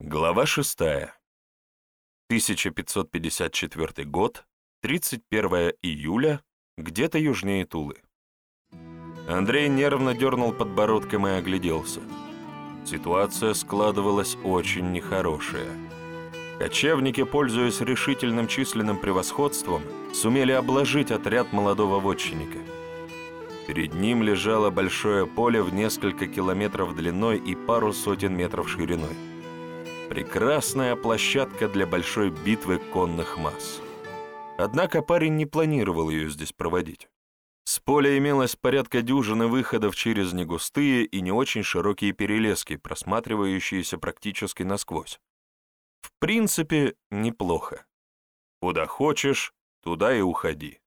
Глава 6. 1554 год, 31 июля, где-то южнее Тулы. Андрей нервно дернул подбородком и огляделся. Ситуация складывалась очень нехорошая. Кочевники, пользуясь решительным численным превосходством, сумели обложить отряд молодого вотчинника. Перед ним лежало большое поле в несколько километров длиной и пару сотен метров шириной. Прекрасная площадка для большой битвы конных масс. Однако парень не планировал ее здесь проводить. С поля имелось порядка дюжины выходов через негустые и не очень широкие перелески, просматривающиеся практически насквозь. В принципе, неплохо. Куда хочешь, туда и уходи.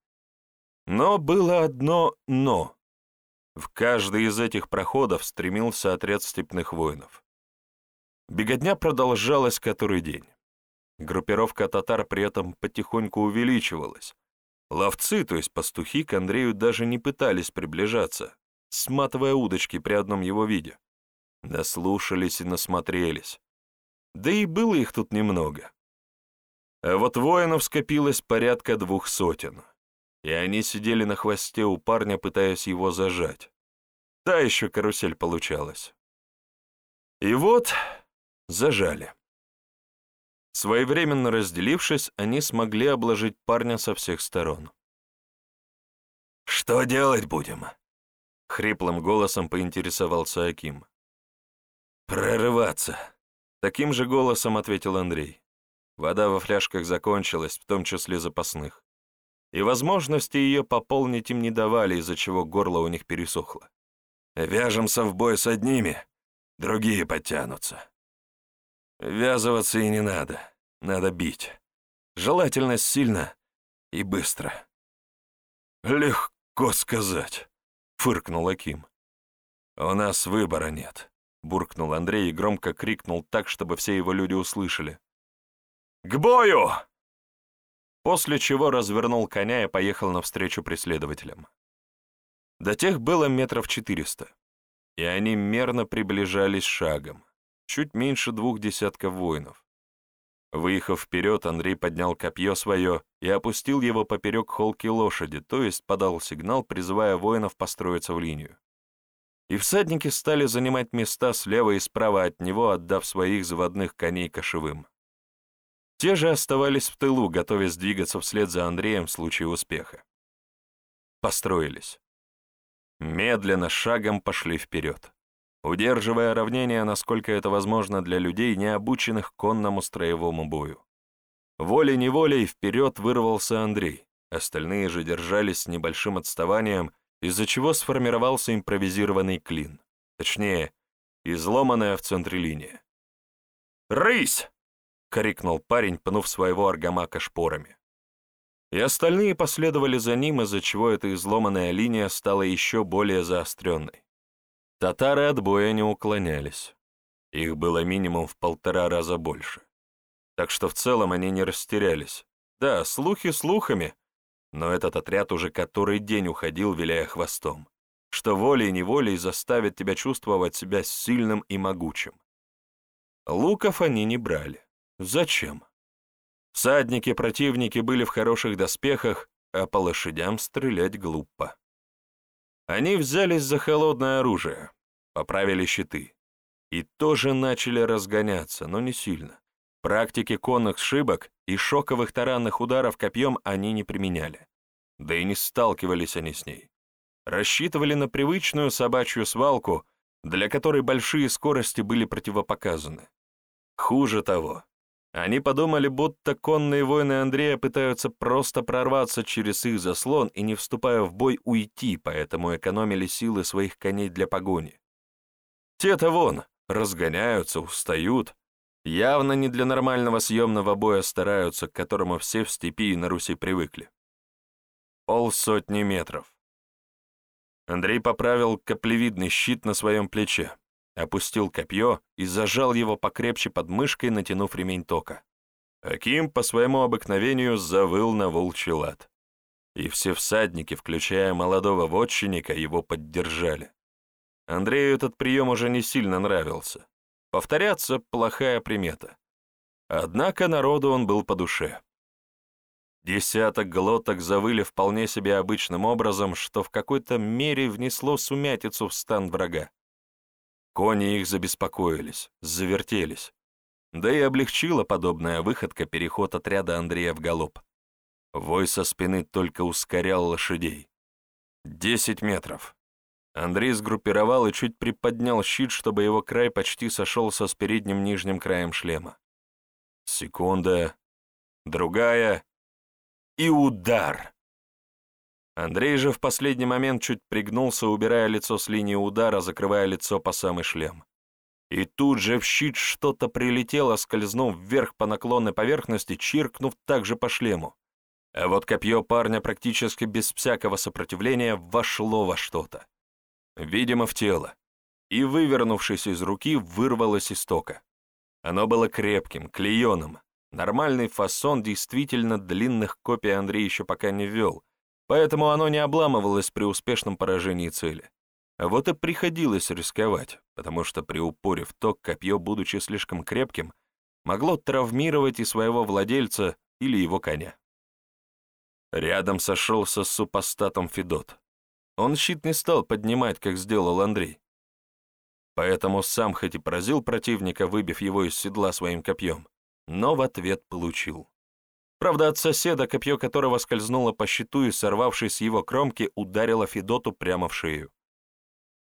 Но было одно «но». В каждый из этих проходов стремился отряд степных воинов. Беготня продолжалась который день. Группировка татар при этом потихоньку увеличивалась. Ловцы, то есть пастухи, к Андрею даже не пытались приближаться, сматывая удочки при одном его виде. Наслушались и насмотрелись. Да и было их тут немного. А вот воинов скопилось порядка двух сотен, и они сидели на хвосте у парня, пытаясь его зажать. Та еще карусель получалась. И вот Зажали. Своевременно разделившись, они смогли обложить парня со всех сторон. «Что делать будем?» — хриплым голосом поинтересовался Аким. «Прорываться», — таким же голосом ответил Андрей. Вода во фляжках закончилась, в том числе запасных. И возможности ее пополнить им не давали, из-за чего горло у них пересохло. «Вяжемся в бой с одними, другие подтянутся». Ввязываться и не надо. Надо бить. Желательно сильно и быстро. «Легко сказать», — фыркнул Аким. «У нас выбора нет», — буркнул Андрей и громко крикнул так, чтобы все его люди услышали. «К бою!» После чего развернул коня и поехал навстречу преследователям. До тех было метров четыреста, и они мерно приближались шагом чуть меньше двух десятков воинов. Выехав вперед, Андрей поднял копье свое и опустил его поперек холки лошади, то есть подал сигнал, призывая воинов построиться в линию. И всадники стали занимать места слева и справа от него, отдав своих заводных коней кошевым. Те же оставались в тылу, готовясь двигаться вслед за Андреем в случае успеха. Построились. Медленно, шагом пошли вперед удерживая равнение, насколько это возможно для людей, не обученных конному строевому бою. Волей-неволей вперед вырвался Андрей, остальные же держались с небольшим отставанием, из-за чего сформировался импровизированный клин, точнее, изломанная в центре линия. «Рысь!» — крикнул парень, пнув своего аргамака шпорами. И остальные последовали за ним, из-за чего эта изломанная линия стала еще более заостренной. Татары от боя не уклонялись. Их было минимум в полтора раза больше. Так что в целом они не растерялись. Да, слухи слухами, но этот отряд уже который день уходил, виляя хвостом, что волей-неволей заставит тебя чувствовать себя сильным и могучим. Луков они не брали. Зачем? Всадники противники были в хороших доспехах, а по лошадям стрелять глупо. Они взялись за холодное оружие, поправили щиты. И тоже начали разгоняться, но не сильно. Практики конных сшибок и шоковых таранных ударов копьем они не применяли. Да и не сталкивались они с ней. Рассчитывали на привычную собачью свалку, для которой большие скорости были противопоказаны. Хуже того, они подумали, будто конные воины Андрея пытаются просто прорваться через их заслон и, не вступая в бой, уйти, поэтому экономили силы своих коней для погони. Те-то вон, разгоняются, устают. Явно не для нормального съемного боя стараются, к которому все в степи и на Руси привыкли. Полсотни метров. Андрей поправил каплевидный щит на своем плече опустил копье и зажал его покрепче под мышкой, натянув ремень тока. Аким по своему обыкновению завыл на волчий лад. И все всадники, включая молодого вотчинника, его поддержали. Андрею этот прием уже не сильно нравился. Повторяться — плохая примета. Однако народу он был по душе. Десяток глоток завыли вполне себе обычным образом, что в какой-то мере внесло сумятицу в стан врага. Кони их забеспокоились, завертелись. Да и облегчила подобная выходка переход отряда Андрея в галоп. Вой со спины только ускорял лошадей. Десять метров. Андрей сгруппировал и чуть приподнял щит, чтобы его край почти сошелся с передним нижним краем шлема. Секунда, другая, и удар. Андрей же в последний момент чуть пригнулся, убирая лицо с линии удара, закрывая лицо по самый шлем. И тут же в щит что-то прилетело, скользнув вверх по наклонной поверхности, чиркнув также по шлему. А вот копье парня практически без всякого сопротивления вошло во что-то. Видимо, в тело. И, вывернувшись из руки, вырвалось из тока. Оно было крепким, клееным, Нормальный фасон действительно длинных копий Андрей еще пока не ввел, поэтому оно не обламывалось при успешном поражении цели. А вот и приходилось рисковать, потому что при упоре в ток копье, будучи слишком крепким, могло травмировать и своего владельца или его коня. Рядом сошелся с супостатом Федот. Он щит не стал поднимать, как сделал Андрей. Поэтому сам хоть и поразил противника, выбив его из седла своим копьем, но в ответ получил. Правда, от соседа, копье которого скользнуло по щиту и, сорвавшись с его кромки, ударило Федоту прямо в шею.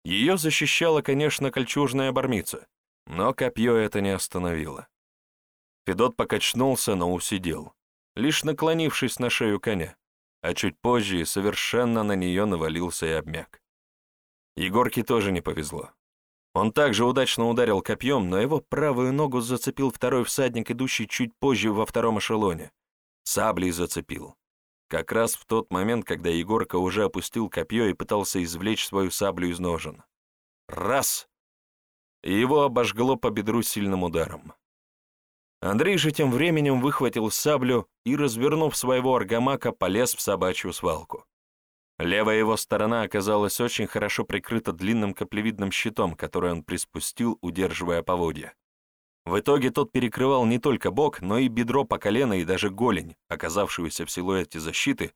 Ее защищала, конечно, кольчужная бармица, но копье это не остановило. Федот покачнулся, но усидел, лишь наклонившись на шею коня, а чуть позже совершенно на нее навалился и обмяк. Егорке тоже не повезло. Он также удачно ударил копьем, но его правую ногу зацепил второй всадник, идущий чуть позже во втором эшелоне. Саблей зацепил. Как раз в тот момент, когда Егорка уже опустил копье и пытался извлечь свою саблю из ножен. Раз! И его обожгло по бедру сильным ударом. Андрей же тем временем выхватил саблю и, развернув своего аргамака, полез в собачью свалку. Левая его сторона оказалась очень хорошо прикрыта длинным каплевидным щитом, который он приспустил, удерживая поводья. В итоге тот перекрывал не только бок, но и бедро по колено и даже голень, оказавшуюся в силуэте защиты,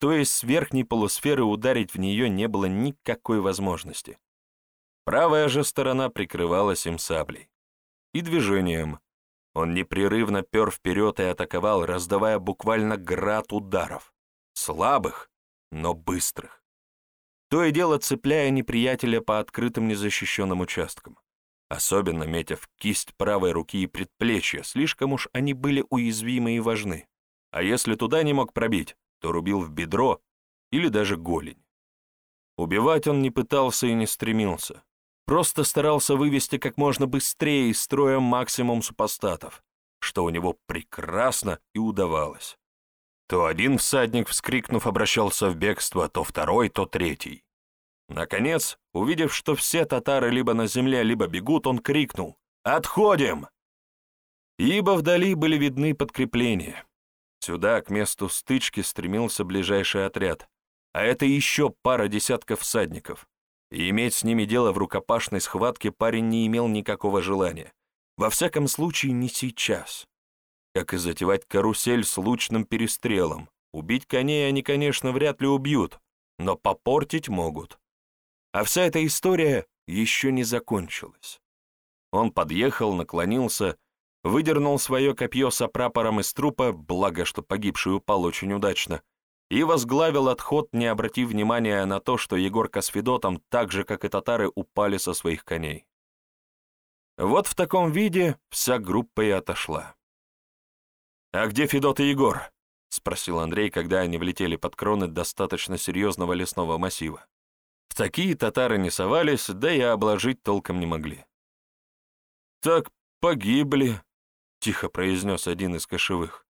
то есть с верхней полусферы ударить в нее не было никакой возможности. Правая же сторона прикрывалась им саблей. И движением. Он непрерывно пер вперед и атаковал, раздавая буквально град ударов. Слабых, но быстрых. То и дело цепляя неприятеля по открытым незащищенным участкам. Особенно метя в кисть правой руки и предплечья, слишком уж они были уязвимы и важны. А если туда не мог пробить, то рубил в бедро или даже голень. Убивать он не пытался и не стремился. Просто старался вывести как можно быстрее из строя максимум супостатов, что у него прекрасно и удавалось. То один всадник, вскрикнув, обращался в бегство, то второй, то третий. Наконец, увидев, что все татары либо на земле, либо бегут, он крикнул «Отходим!» Ибо вдали были видны подкрепления. Сюда, к месту стычки, стремился ближайший отряд, а это еще пара десятков всадников. И иметь с ними дело в рукопашной схватке парень не имел никакого желания. Во всяком случае, не сейчас как и затевать карусель с лучным перестрелом. Убить коней они, конечно, вряд ли убьют, но попортить могут. А вся эта история еще не закончилась. Он подъехал, наклонился, выдернул свое копье с прапором из трупа, благо, что погибший упал очень удачно, и возглавил отход, не обратив внимания на то, что Егорка с Федотом, так же, как и татары, упали со своих коней. Вот в таком виде вся группа и отошла. «А где Федот и Егор?» — спросил Андрей, когда они влетели под кроны достаточно серьезного лесного массива. В такие татары не совались, да и обложить толком не могли. «Так погибли», — тихо произнес один из кошевых.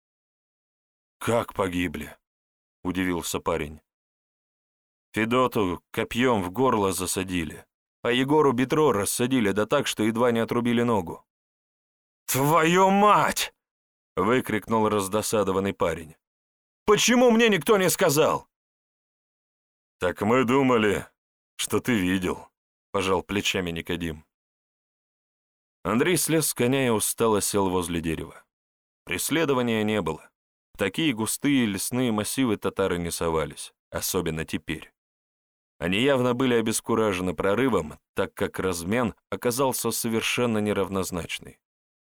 «Как погибли?» — удивился парень. Федоту копьем в горло засадили, а Егору бедро рассадили да так, что едва не отрубили ногу. «Твою мать!» — выкрикнул раздосадованный парень. «Почему мне никто не сказал?» «Так мы думали, что ты видел», — пожал плечами Никодим. Андрей слез с коня и устало сел возле дерева. Преследования не было. Такие густые лесные массивы татары не совались, особенно теперь. Они явно были обескуражены прорывом, так как размен оказался совершенно неравнозначный.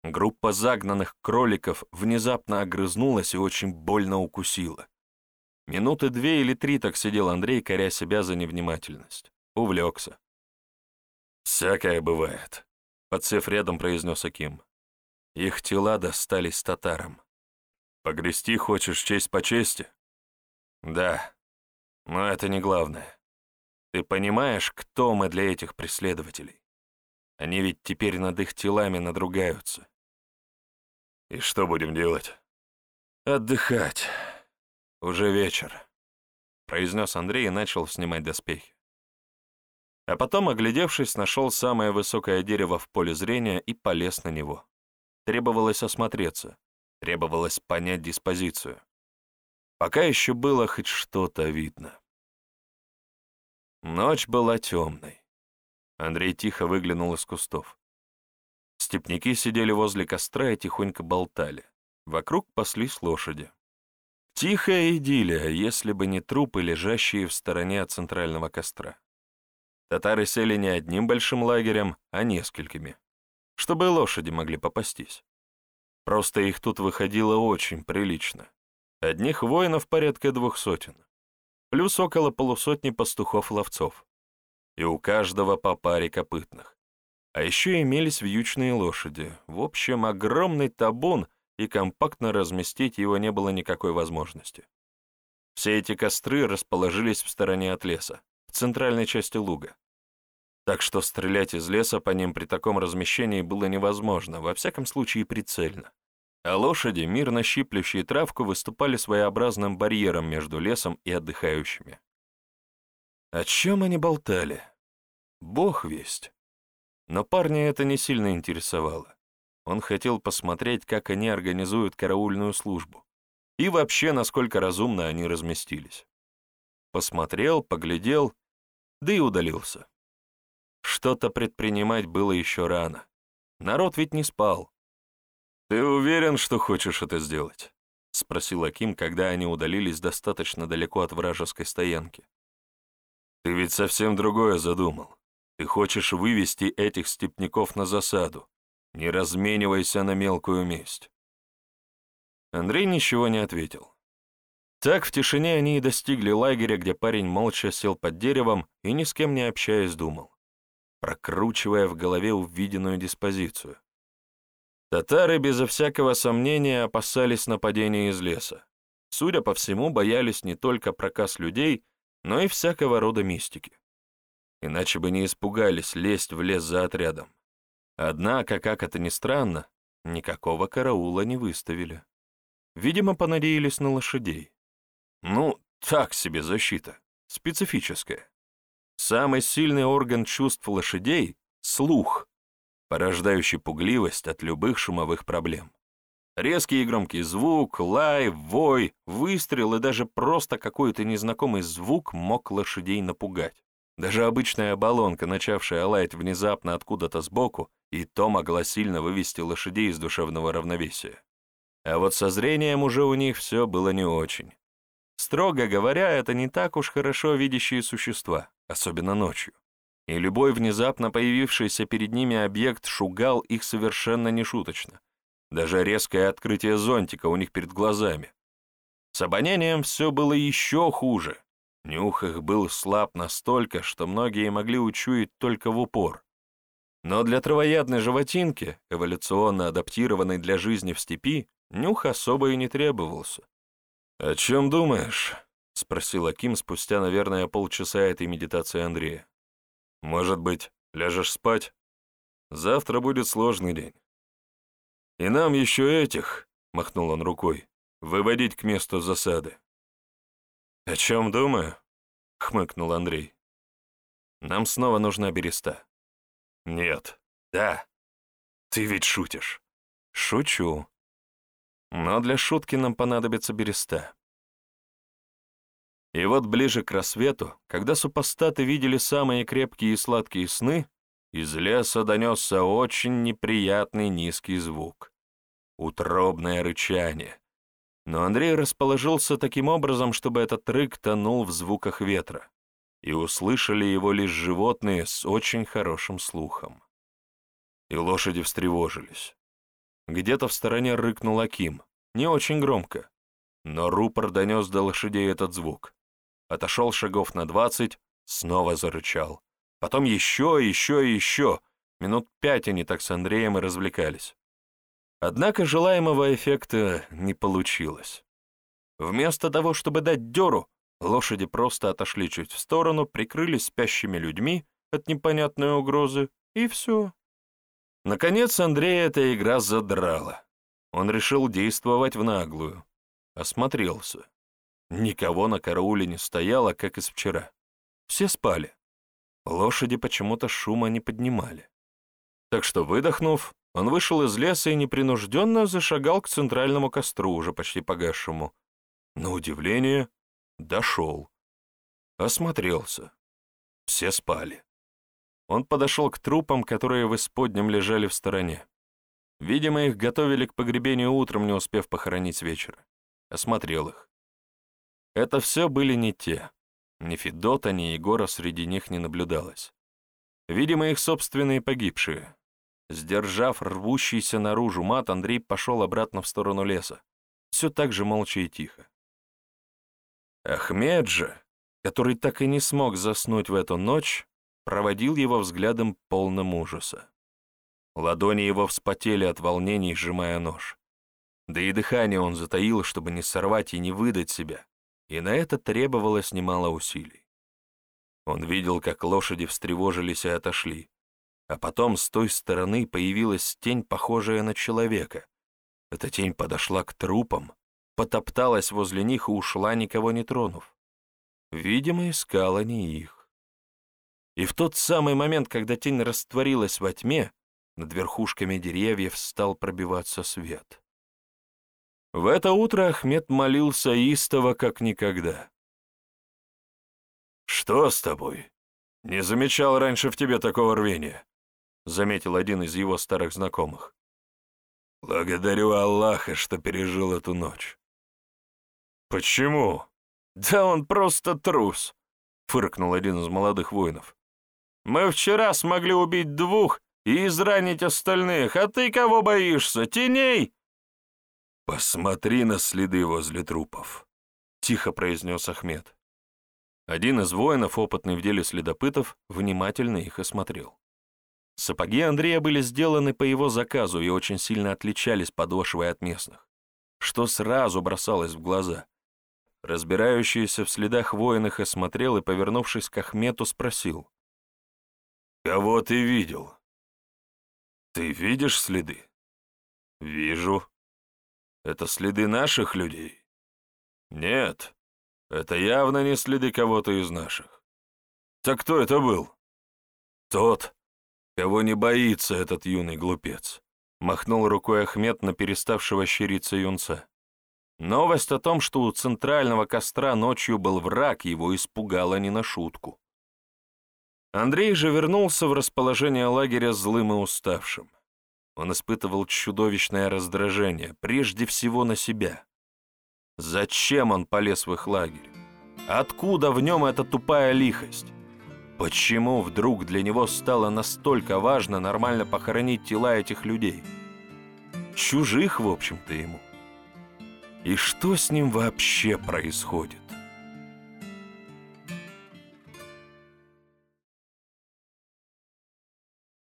Группа загнанных кроликов внезапно огрызнулась и очень больно укусила. Минуты две или три так сидел Андрей, коря себя за невнимательность. Увлекся. «Всякое бывает», — подсев рядом, произнес Аким. Их тела достались татарам. «Погрести хочешь честь по чести?» «Да, но это не главное. Ты понимаешь, кто мы для этих преследователей? Они ведь теперь над их телами надругаются. И что будем делать? Отдыхать. Уже вечер, произнес Андрей и начал снимать доспехи. А потом, оглядевшись, нашел самое высокое дерево в поле зрения и полез на него. Требовалось осмотреться, требовалось понять диспозицию. Пока еще было хоть что-то видно. Ночь была темной. Андрей тихо выглянул из кустов. Степняки сидели возле костра и тихонько болтали. Вокруг паслись лошади. Тихая идиллия, если бы не трупы, лежащие в стороне от центрального костра. Татары сели не одним большим лагерем, а несколькими, чтобы лошади могли попастись. Просто их тут выходило очень прилично. Одних воинов порядка двух сотен плюс около полусотни пастухов-ловцов. И у каждого по паре копытных. А еще имелись вьючные лошади. В общем, огромный табун, и компактно разместить его не было никакой возможности. Все эти костры расположились в стороне от леса, центральной части луга. Так что стрелять из леса по ним при таком размещении было невозможно, во всяком случае прицельно а лошади, мирно щиплющие травку, выступали своеобразным барьером между лесом и отдыхающими. О чем они болтали? Бог весть. Но парня это не сильно интересовало. Он хотел посмотреть, как они организуют караульную службу. И вообще, насколько разумно они разместились. Посмотрел, поглядел, да и удалился. Что-то предпринимать было еще рано. Народ ведь не спал. «Ты уверен, что хочешь это сделать?» — спросил Аким, когда они удалились достаточно далеко от вражеской стоянки. «Ты ведь совсем другое задумал. Ты хочешь вывести этих степняков на засаду. Не разменивайся на мелкую месть». Андрей ничего не ответил. Так в тишине они и достигли лагеря, где парень молча сел под деревом и ни с кем не общаясь думал, прокручивая в голове увиденную диспозицию. Татары безо всякого сомнения опасались нападения из леса. Судя по всему, боялись не только проказ людей, но и всякого рода мистики. Иначе бы не испугались лезть в лес за отрядом. Однако, как это ни странно, никакого караула не выставили. Видимо, понадеялись на лошадей. Ну, так себе защита, специфическая. Самый сильный орган чувств лошадей — слух порождающий пугливость от любых шумовых проблем. Резкий и громкий звук, лай, вой, выстрел и даже просто какой-то незнакомый звук мог лошадей напугать. Даже обычная баллонка, начавшая лаять внезапно откуда-то сбоку, и то могла сильно вывести лошадей из душевного равновесия. А вот со зрением уже у них все было не очень. Строго говоря, это не так уж хорошо видящие существа, особенно ночью и любой внезапно появившийся перед ними объект шугал их совершенно нешуточно. Даже резкое открытие зонтика у них перед глазами. С обонянием все было еще хуже. Нюх их был слаб настолько, что многие могли учуять только в упор. Но для травоядной животинки, эволюционно адаптированной для жизни в степи, нюх особо и не требовался. «О чем думаешь?» — спросил Аким спустя, наверное, полчаса этой медитации Андрея. Может быть, ляжешь спать? Завтра будет сложный день. И нам еще этих, — махнул он рукой, — выводить к месту засады. О чем думаю? — хмыкнул Андрей. Нам снова нужна береста. Нет. Да. Ты ведь шутишь. Шучу. Но для шутки нам понадобится береста. И вот ближе к рассвету, когда супостаты видели самые крепкие и сладкие сны, из леса донесся очень неприятный низкий звук. Утробное рычание. Но Андрей расположился таким образом, чтобы этот рык тонул в звуках ветра, и услышали его лишь животные с очень хорошим слухом. И лошади встревожились. Где-то в стороне рыкнул Аким, не очень громко, но рупор донес до лошадей этот звук. Отошел шагов на двадцать, снова зарычал. Потом еще, еще и еще. Минут пять они так с Андреем и развлекались. Однако желаемого эффекта не получилось. Вместо того, чтобы дать дёру, лошади просто отошли чуть в сторону, прикрылись спящими людьми от непонятной угрозы, и все. Наконец Андрея эта игра задрала. Он решил действовать в наглую. Осмотрелся. Никого на карауле не стояло, как из вчера. Все спали. Лошади почему-то шума не поднимали. Так что, выдохнув, он вышел из леса и непринужденно зашагал к центральному костру, уже почти погасшему. На удивление, дошел. Осмотрелся. Все спали. Он подошел к трупам, которые в исподнем лежали в стороне. Видимо, их готовили к погребению утром, не успев похоронить вечера. Осмотрел их. Это все были не те. Ни Федота, ни Егора среди них не наблюдалось. Видимо, их собственные погибшие. Сдержав рвущийся наружу мат, Андрей пошел обратно в сторону леса. Все так же молча и тихо. Ахмед же, который так и не смог заснуть в эту ночь, проводил его взглядом полным ужаса. Ладони его вспотели от волнений, сжимая нож. Да и дыхание он затаил, чтобы не сорвать и не выдать себя и на это требовалось немало усилий. Он видел, как лошади встревожились и отошли, а потом с той стороны появилась тень, похожая на человека. Эта тень подошла к трупам, потопталась возле них и ушла, никого не тронув. Видимо, искала не их. И в тот самый момент, когда тень растворилась во тьме, над верхушками деревьев стал пробиваться свет. В это утро Ахмед молился истово, как никогда. «Что с тобой? Не замечал раньше в тебе такого рвения», — заметил один из его старых знакомых. «Благодарю Аллаха, что пережил эту ночь». «Почему?» «Да он просто трус», — фыркнул один из молодых воинов. «Мы вчера смогли убить двух и изранить остальных, а ты кого боишься, теней?» «Посмотри на следы возле трупов», — тихо произнес Ахмед. Один из воинов, опытный в деле следопытов, внимательно их осмотрел. Сапоги Андрея были сделаны по его заказу и очень сильно отличались подошвой от местных, что сразу бросалось в глаза. Разбирающийся в следах воин их осмотрел и, повернувшись к Ахмету, спросил. «Кого ты видел?» «Ты видишь следы?» «Вижу», это следы наших людей? Нет, это явно не следы кого-то из наших. Так кто это был? Тот, кого не боится этот юный глупец. Махнул рукой Ахмед на переставшего щериться юнца. Новость о том, что у центрального костра ночью был враг, его испугала не на шутку. Андрей же вернулся в расположение лагеря злым и уставшим. Он испытывал чудовищное раздражение, прежде всего на себя. Зачем он полез в их лагерь? Откуда в нем эта тупая лихость? Почему вдруг для него стало настолько важно нормально похоронить тела этих людей? Чужих, в общем-то, ему. И что с ним вообще происходит?